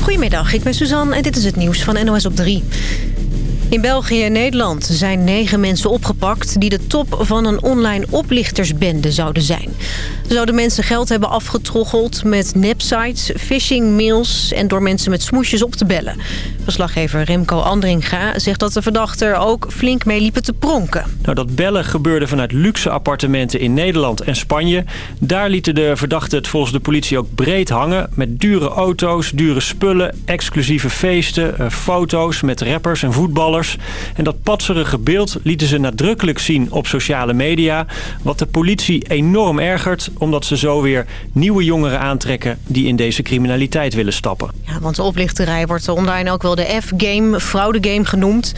Goedemiddag, ik ben Suzanne en dit is het nieuws van NOS op 3. In België en Nederland zijn negen mensen opgepakt... die de top van een online oplichtersbende zouden zijn. Zouden mensen geld hebben afgetroggeld met nepsites, phishing-mails... en door mensen met smoesjes op te bellen. Verslaggever Remco Andringa zegt dat de verdachten er ook flink mee liepen te pronken. Nou, dat bellen gebeurde vanuit luxe appartementen in Nederland en Spanje. Daar lieten de verdachten het volgens de politie ook breed hangen... met dure auto's, dure spullen, exclusieve feesten, eh, foto's met rappers en voetballers en dat patserige beeld lieten ze nadrukkelijk zien op sociale media. Wat de politie enorm ergert, omdat ze zo weer nieuwe jongeren aantrekken... die in deze criminaliteit willen stappen. Ja, want de oplichterij wordt online ook wel de F-game, fraudegame genoemd.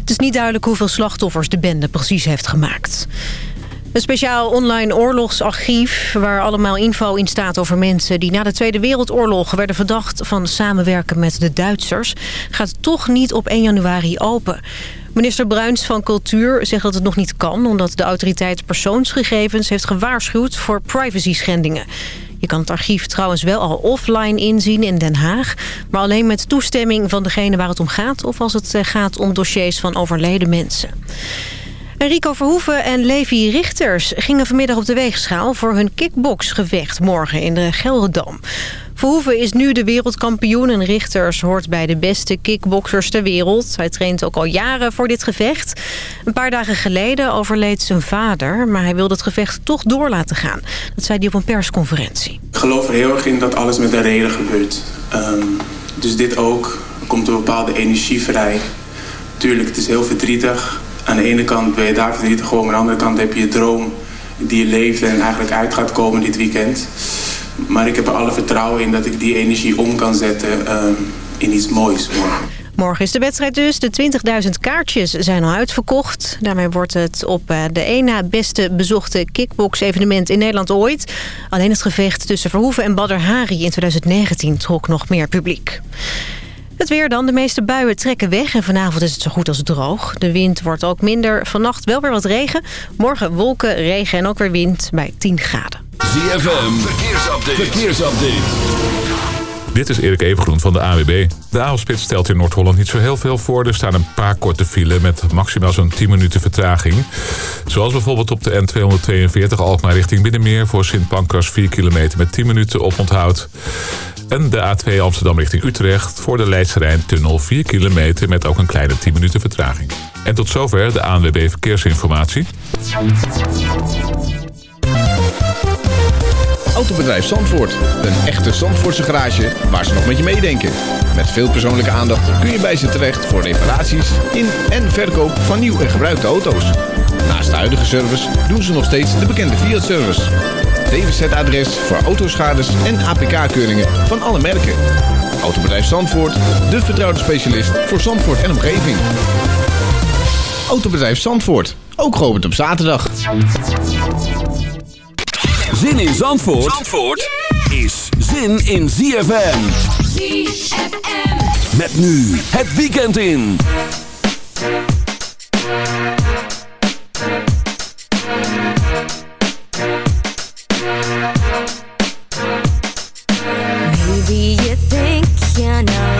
Het is niet duidelijk hoeveel slachtoffers de bende precies heeft gemaakt. Een speciaal online oorlogsarchief waar allemaal info in staat over mensen... die na de Tweede Wereldoorlog werden verdacht van samenwerken met de Duitsers... gaat toch niet op 1 januari open. Minister Bruins van Cultuur zegt dat het nog niet kan... omdat de autoriteit persoonsgegevens heeft gewaarschuwd voor privacy-schendingen. Je kan het archief trouwens wel al offline inzien in Den Haag... maar alleen met toestemming van degene waar het om gaat... of als het eh, gaat om dossiers van overleden mensen. Rico Verhoeven en Levi Richters gingen vanmiddag op de weegschaal... voor hun kickboxgevecht morgen in de Gelredam. Verhoeven is nu de wereldkampioen en Richters hoort bij de beste kickboxers ter wereld. Hij traint ook al jaren voor dit gevecht. Een paar dagen geleden overleed zijn vader, maar hij wilde het gevecht toch door laten gaan. Dat zei hij op een persconferentie. Ik geloof er heel erg in dat alles met een reden gebeurt. Um, dus dit ook. Er komt een bepaalde energie vrij. Tuurlijk, het is heel verdrietig aan de ene kant ben je daar verdrietig over. Aan de andere kant heb je je droom die je leeft en eigenlijk uit gaat komen dit weekend. Maar ik heb er alle vertrouwen in dat ik die energie om kan zetten uh, in iets moois morgen. Morgen is de wedstrijd dus. De 20.000 kaartjes zijn al uitverkocht. Daarmee wordt het op eh, de één na beste bezochte kickbox-evenement in Nederland ooit. Alleen het gevecht tussen Verhoeven en Badr Hari in 2019 trok nog meer publiek. Het weer dan. De meeste buien trekken weg en vanavond is het zo goed als droog. De wind wordt ook minder. Vannacht wel weer wat regen. Morgen wolken, regen en ook weer wind bij 10 graden. ZFM, verkeersupdate. verkeersupdate. Dit is Erik Evengroen van de AWB. De avondspits stelt in Noord-Holland niet zo heel veel voor. Er staan een paar korte file met maximaal zo'n 10 minuten vertraging. Zoals bijvoorbeeld op de N242 Alkmaar richting Binnenmeer... voor Sint Pancras 4 kilometer met 10 minuten op onthoud. En de A2 Amsterdam richting Utrecht voor de Leidse tunnel 4 kilometer met ook een kleine 10 minuten vertraging. En tot zover de ANWB Verkeersinformatie. Autobedrijf Zandvoort. Een echte Zandvoortse garage waar ze nog met je meedenken. Met veel persoonlijke aandacht kun je bij ze terecht voor reparaties in en verkoop van nieuw en gebruikte auto's. Naast de huidige service doen ze nog steeds de bekende Fiat-service. DWZ-adres voor autoschades en APK-keuringen van alle merken. Autobedrijf Zandvoort, de vertrouwde specialist voor Zandvoort en omgeving. Autobedrijf Zandvoort, ook geopend op zaterdag. Zin in Zandvoort, Zandvoort is zin in ZFM. ZFM. Met nu het weekend in. you think you know.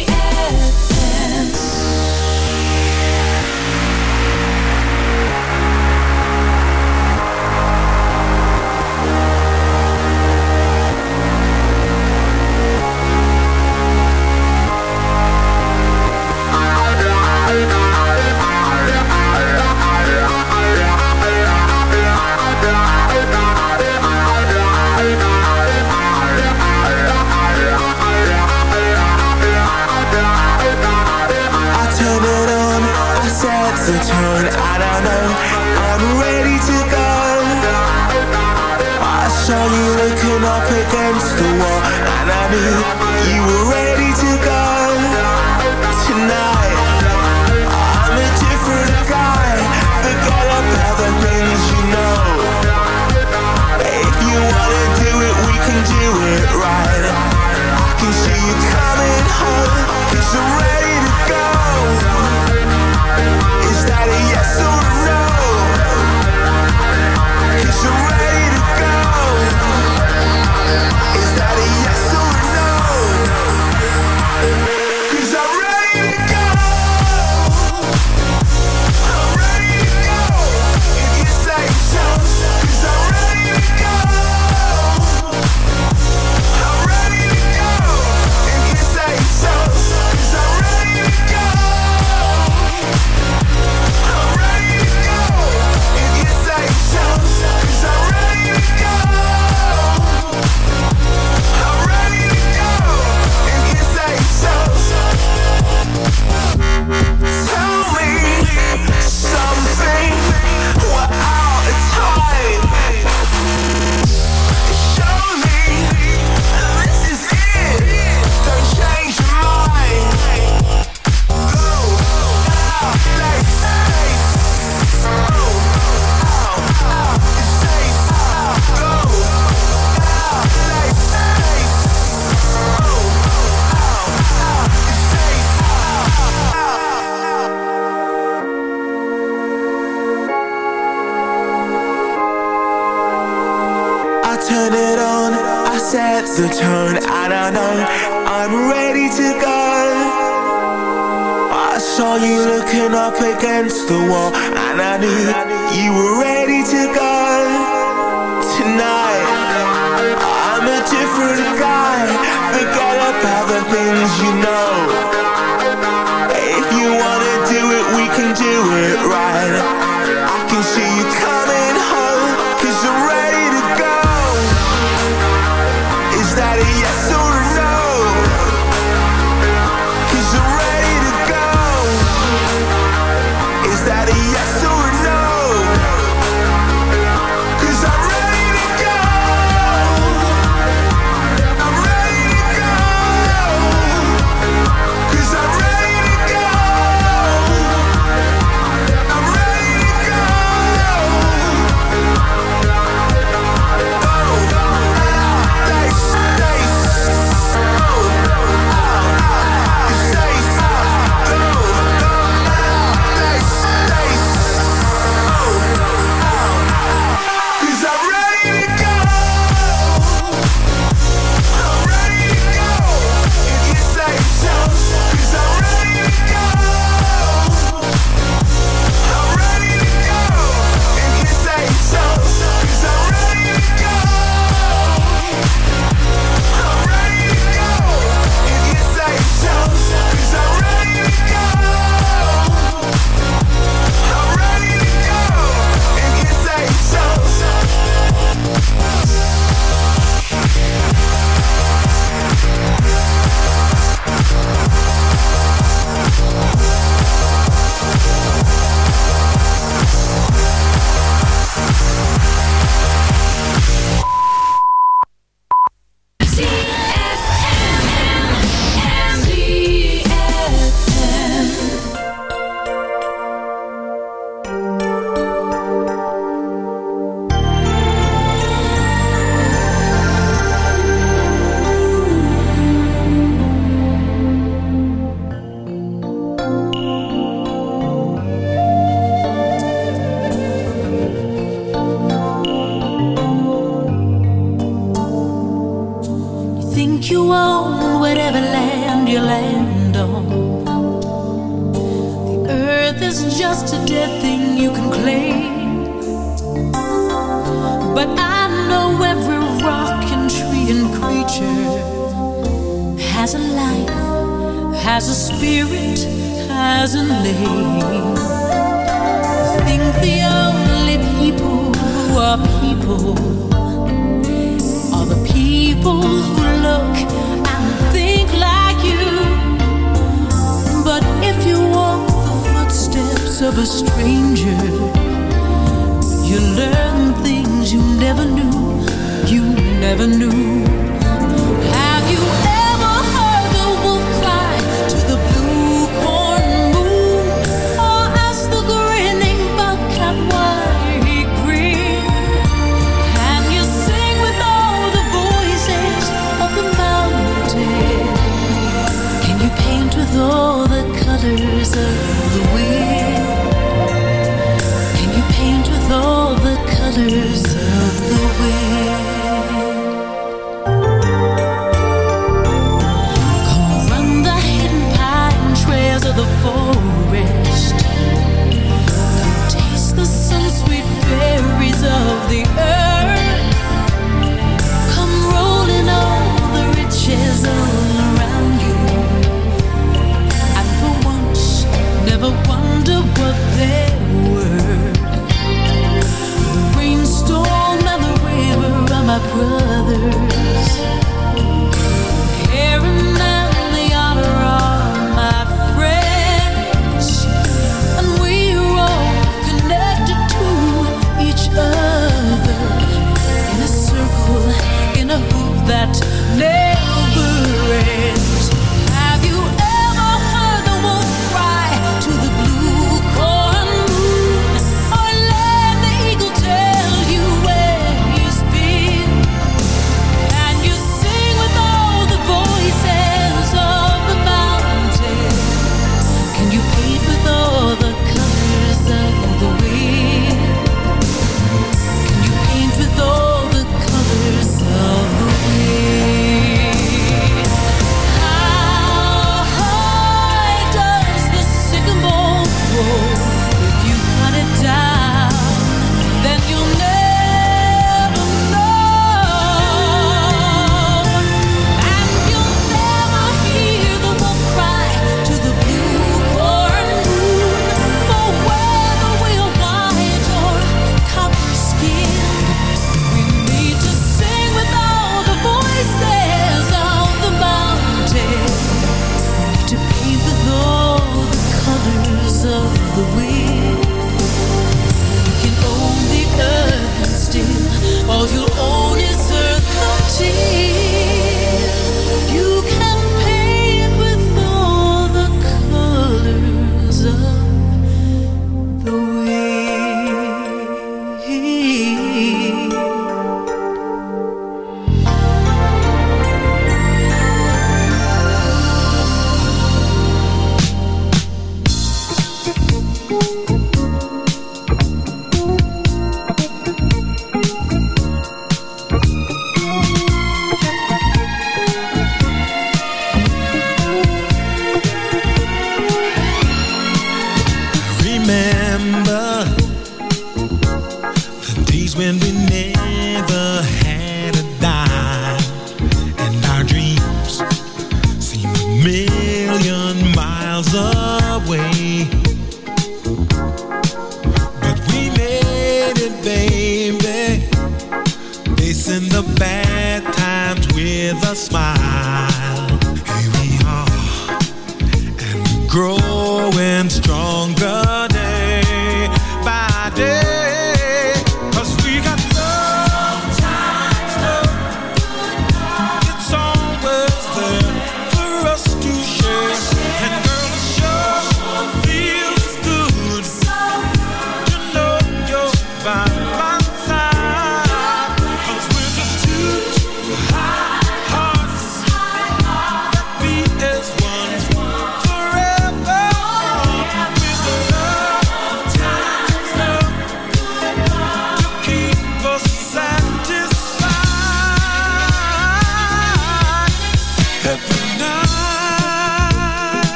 the one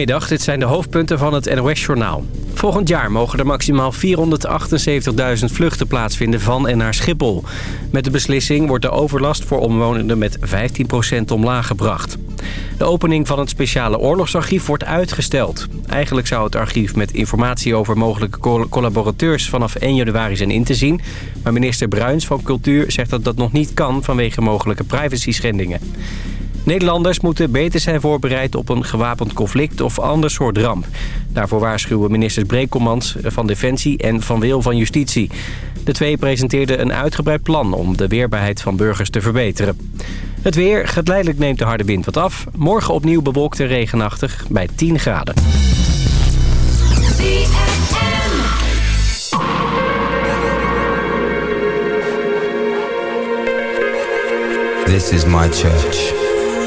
Goedemiddag, dit zijn de hoofdpunten van het NOS-journaal. Volgend jaar mogen er maximaal 478.000 vluchten plaatsvinden van en naar Schiphol. Met de beslissing wordt de overlast voor omwonenden met 15% omlaag gebracht. De opening van het speciale oorlogsarchief wordt uitgesteld. Eigenlijk zou het archief met informatie over mogelijke collaborateurs vanaf 1 januari zijn in te zien. Maar minister Bruins van Cultuur zegt dat dat nog niet kan vanwege mogelijke privacy schendingen. Nederlanders moeten beter zijn voorbereid op een gewapend conflict of ander soort ramp. Daarvoor waarschuwen ministers Brekelmans van Defensie en Van Wil van Justitie. De twee presenteerden een uitgebreid plan om de weerbaarheid van burgers te verbeteren. Het weer, geleidelijk neemt de harde wind wat af. Morgen opnieuw bewolkt en regenachtig bij 10 graden. This is my church.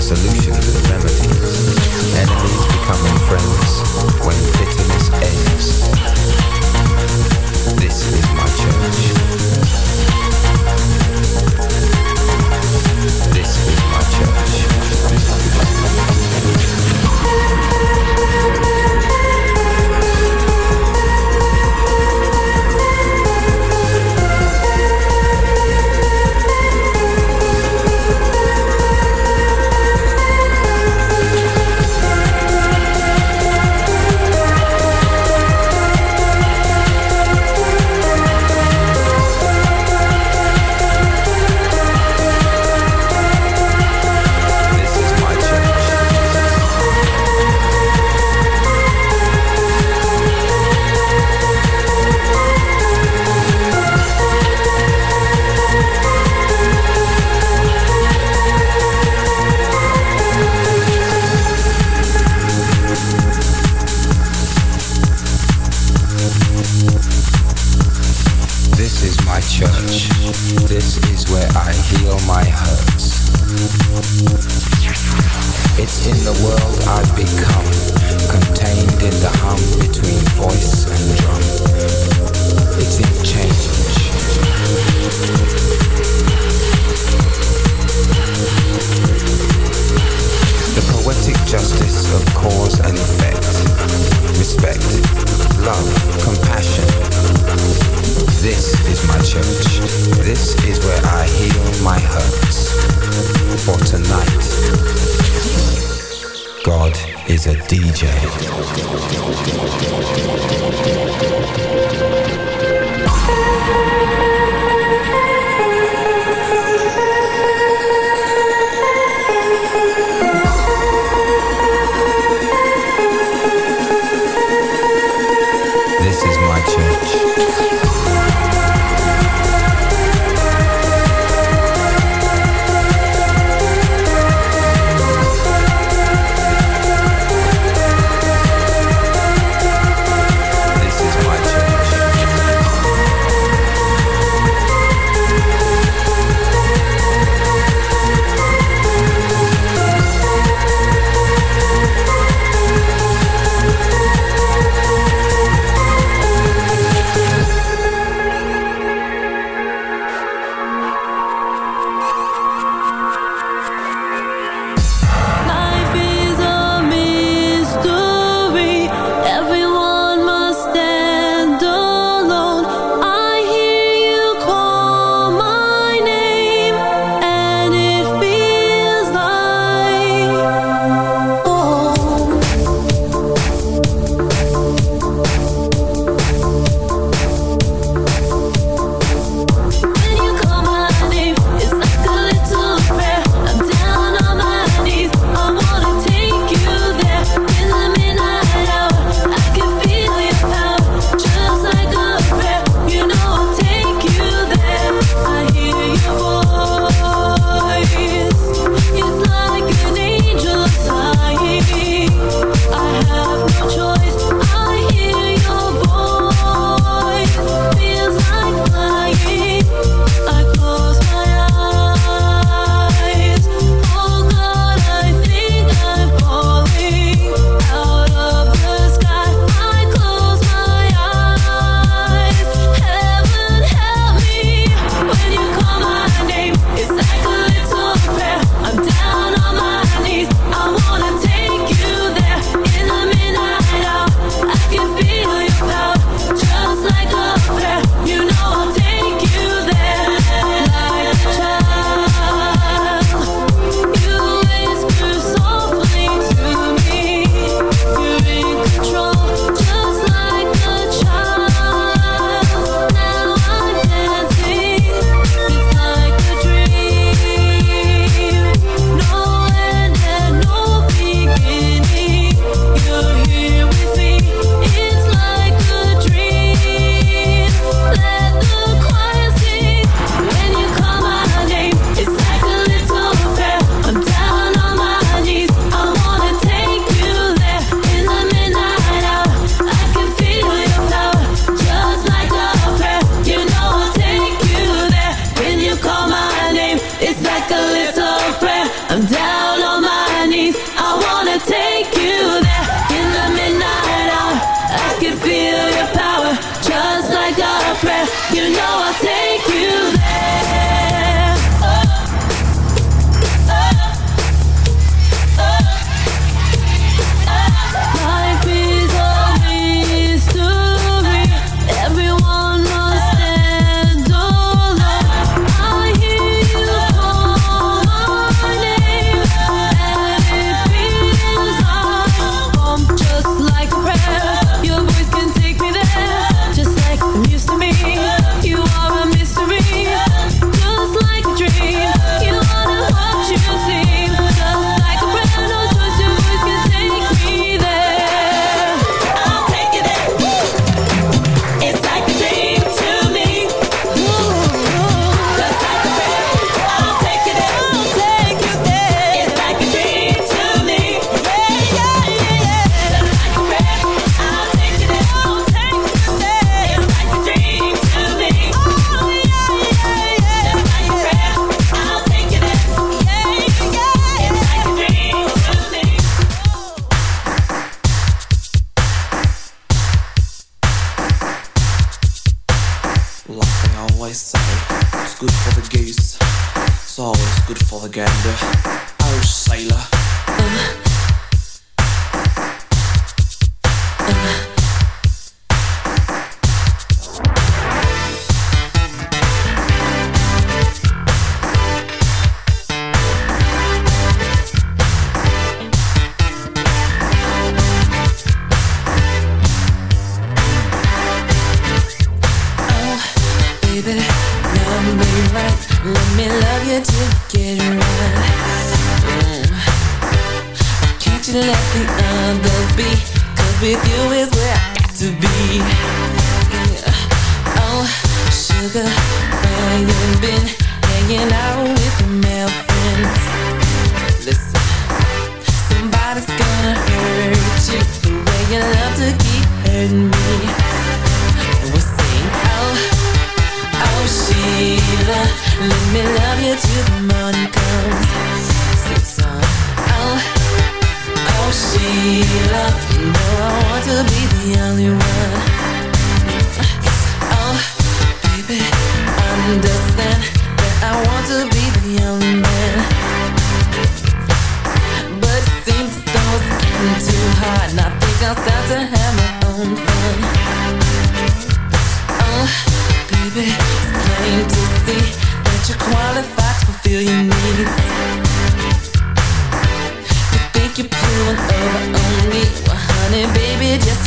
Solutions and remedies. Enemies becoming friends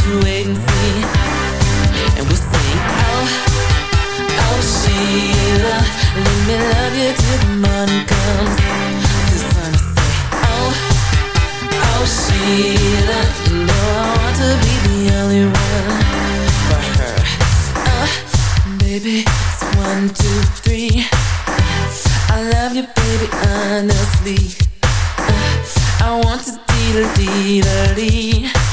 and wait and see. And we oh, oh Sheila Let me love you till the morning I'm say, oh, oh Sheila You know I want to be the only one for her. Oh, baby, it's one, two, three. I love you, baby, honestly. Uh, I want to deal, deal, deal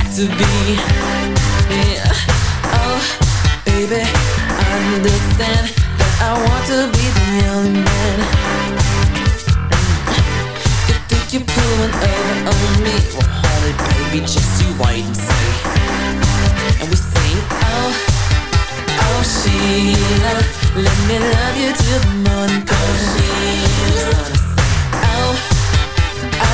to be. Yeah. Oh, baby, understand That I want to be the only man. You think you're pulling over on me? Well, honey, baby, just you wait and see. And we sing, oh, oh, Sheila Let me love you till the morning comes. Oh,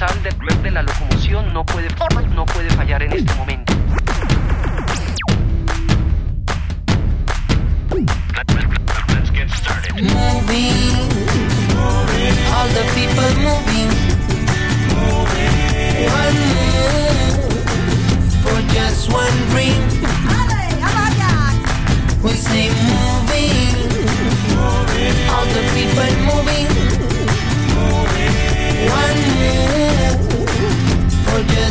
colosal de, de la locomoción no puede, no puede fallar en este momento. Moving, moving, all the people moving.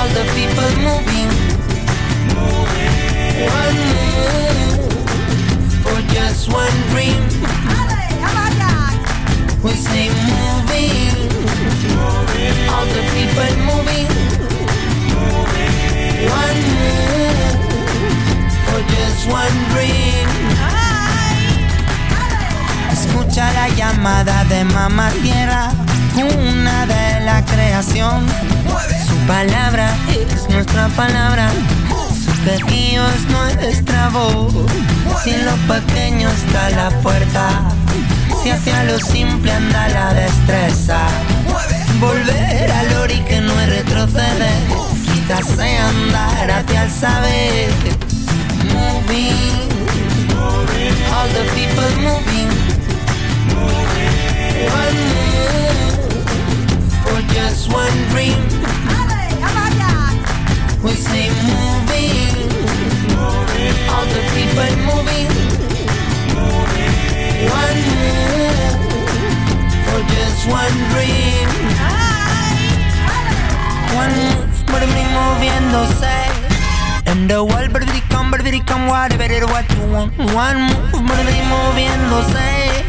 All the people moving. One move for just one dream. We say moving, all the people moving. One move for just one dream. Escucha la llamada de mamá tierra, una de la creación. Su palabra es nuestra palabra, su pequeño es nuestra voz. Si en lo pequeño está la fuerza, si hacia lo simple anda la destreza. Volver al ori que no es retroceder, quizás sea andar hacia el saber. Moving, all the people moving. One move for just one dream. We say moving, all the people moving. One move for just one dream. One move, moving, moviéndose. And the world, but come, but come, whatever it what you want. One move, moving, moviéndose.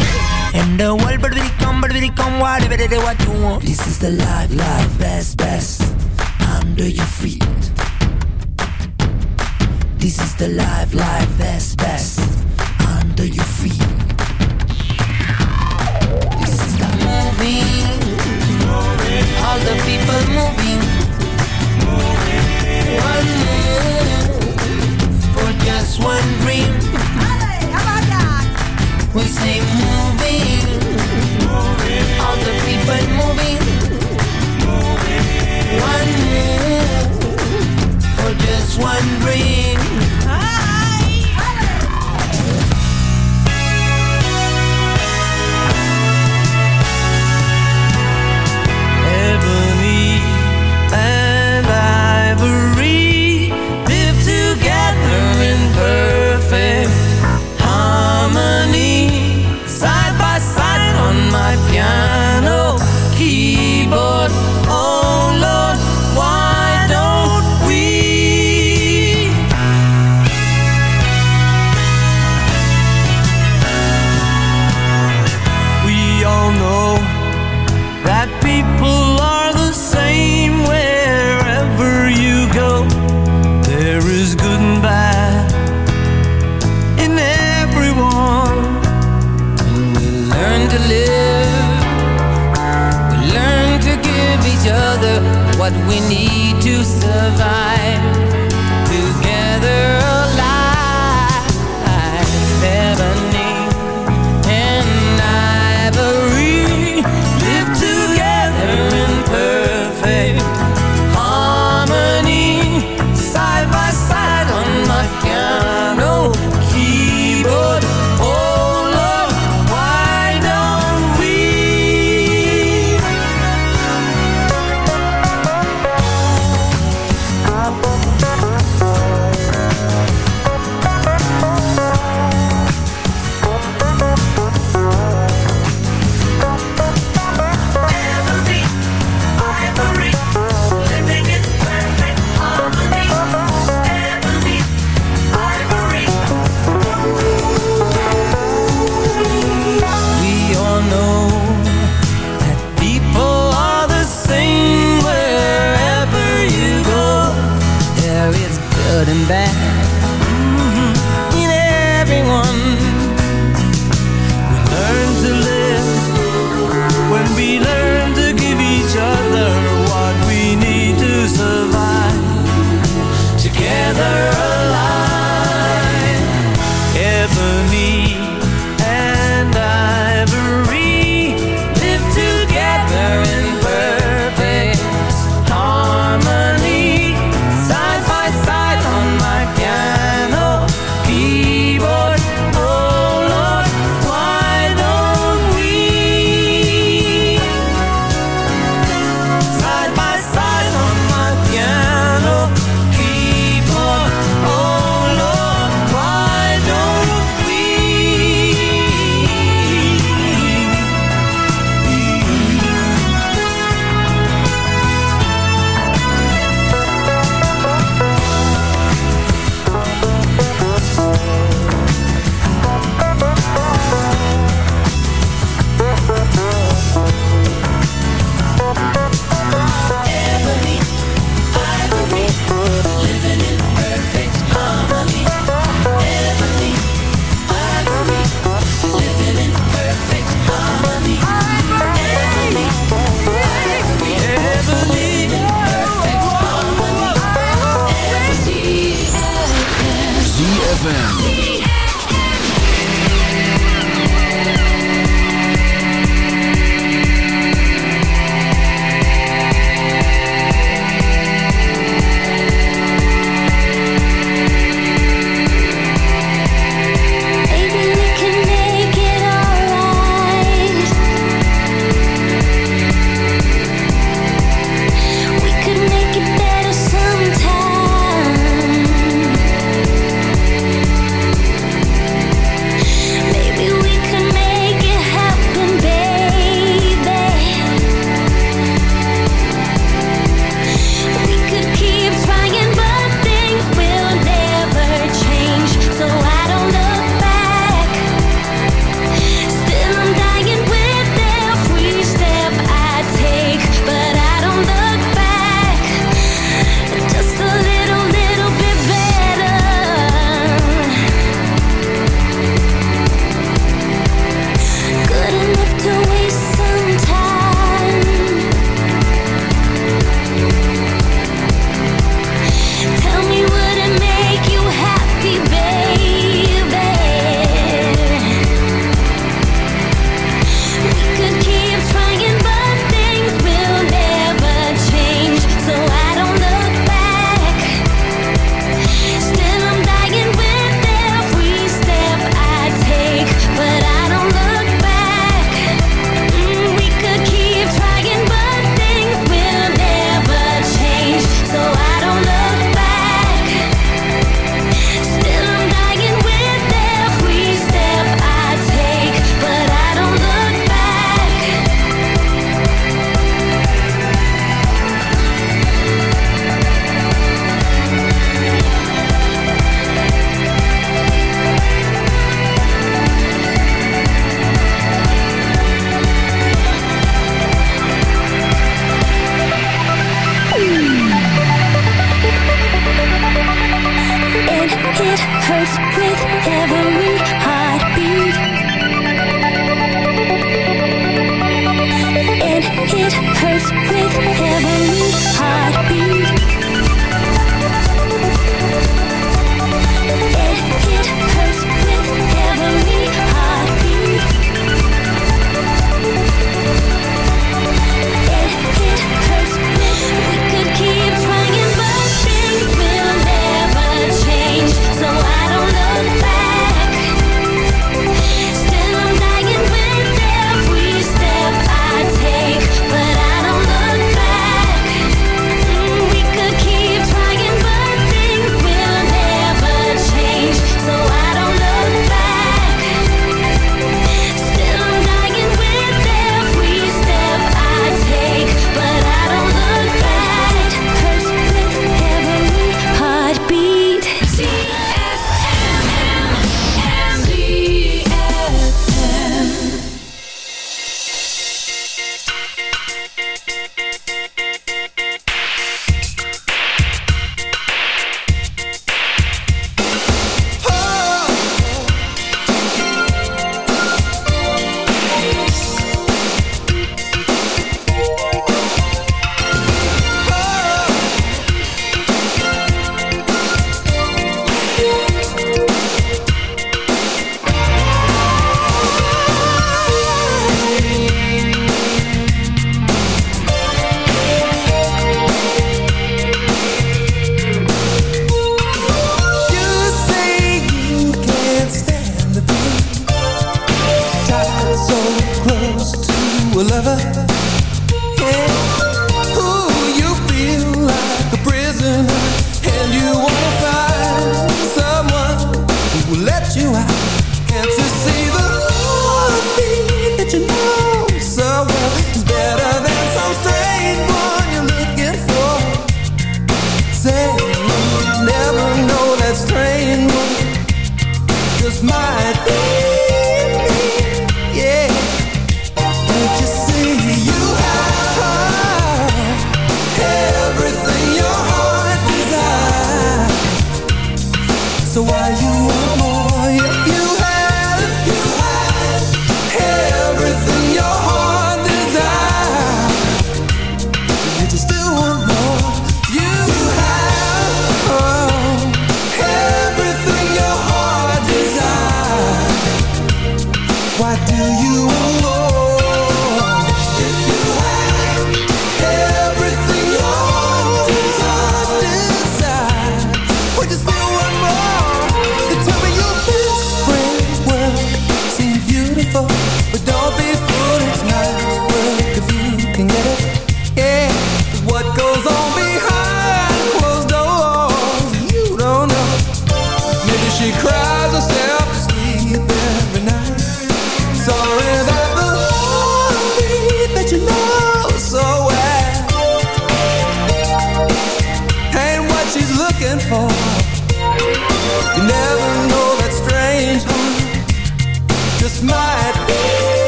And the world, but it come, but it come, whatever it what you want. This is the life, life, best, best. Under your feet. This is the life, life, best, best. Under your feet. This is the moving. All the people moving. One move for just one dream. We say moving. All the people moving. One move for just one.